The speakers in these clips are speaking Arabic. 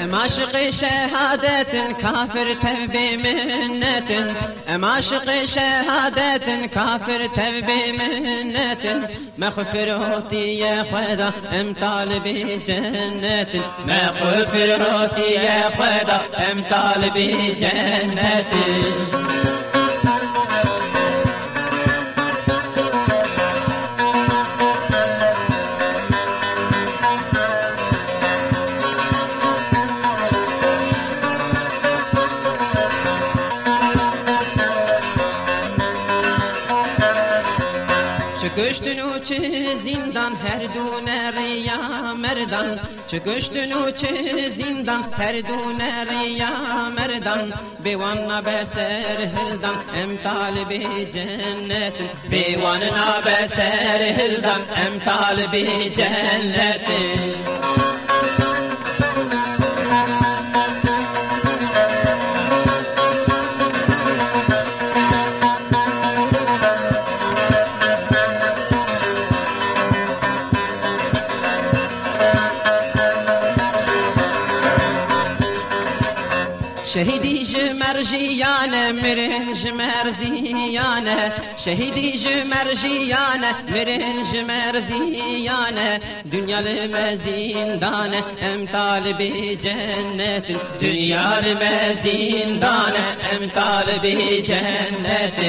عاشق شهادة كافر تبي منة عاشق شهادة كافر تبي منة مغفرتي يا خدا ام طالبي جنة مغفرتي يا خدا ام طالبي جنة Çıkıştın uçi zindan her duneriya merdan. Çıkıştın uçi zindan her duneriya merdan. Bevanna beser hildan em talibi cennetin. Bevanna beser hildan em talibi cennetin. شهیدی جمر جیانه مرن جمر زیانه شهیدی جمر جیانه مرن جمر زیانه دنیا لمزیندانه ام طالب جنت دنیا لمزیندانه ام طالب جنت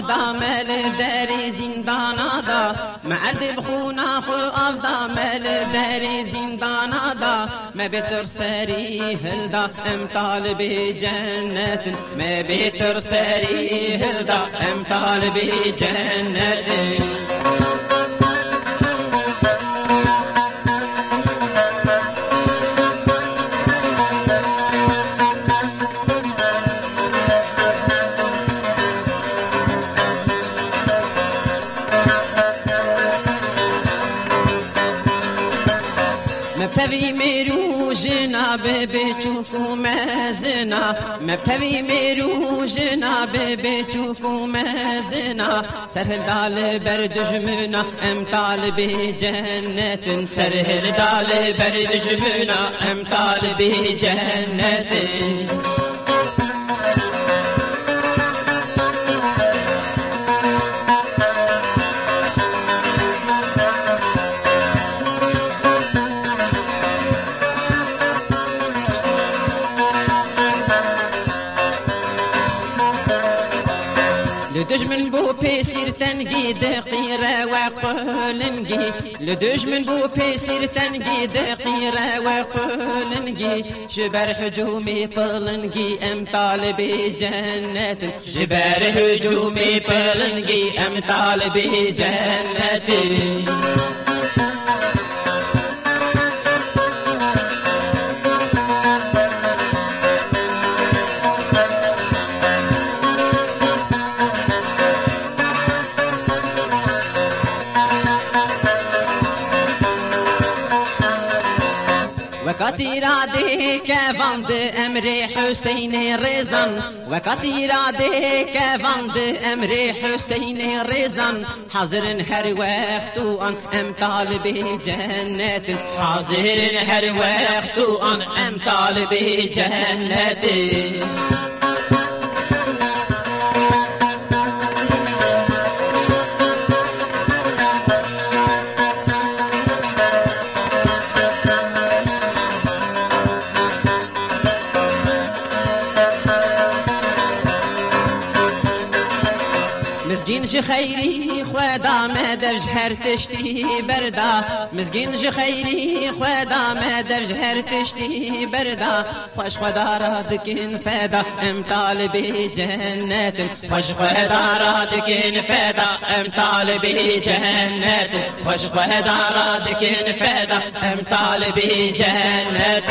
دامل دری زندانا دا مرد بخونا خو آف دامل دری زندانا دا ما بتر سری هلدا ام طالب جنت ما بتر سری هلدا ام طالب جنت مبتوی میرو جناب بچوکو مزنا مبتوی میرو جناب بچوکو مزنا سرهل دال بر دجمنا ام طالب جنت. سرهل دال بر دجمنا ام طالب جنت. من بو بيسير تنقي دقيرة وقولنقي من بو بيسير تنقي دقيرة وقولنقي جبر هجومي بلنقي ام طالبي جنة جبر هجومي بلنقي ام طالبي جنة وقت اراده که وند أمر حسین رزان. وقت اراده که وند أمر حسین رزان. حاضر هر وقت آن أم طالب جنت. حاضر هر وقت آن أم طالب جنت. مزگین جی خیری خدا مدرج هر تشتی بردا. مزگین جی خیری خدا مدرج هر تشتی بردا. خوش خدا را دکن فدا ام طالب جنت. خوش خدا را دکن فدا ام طالب جنت. خوش خدا را دکن فدا ام طالب جنت.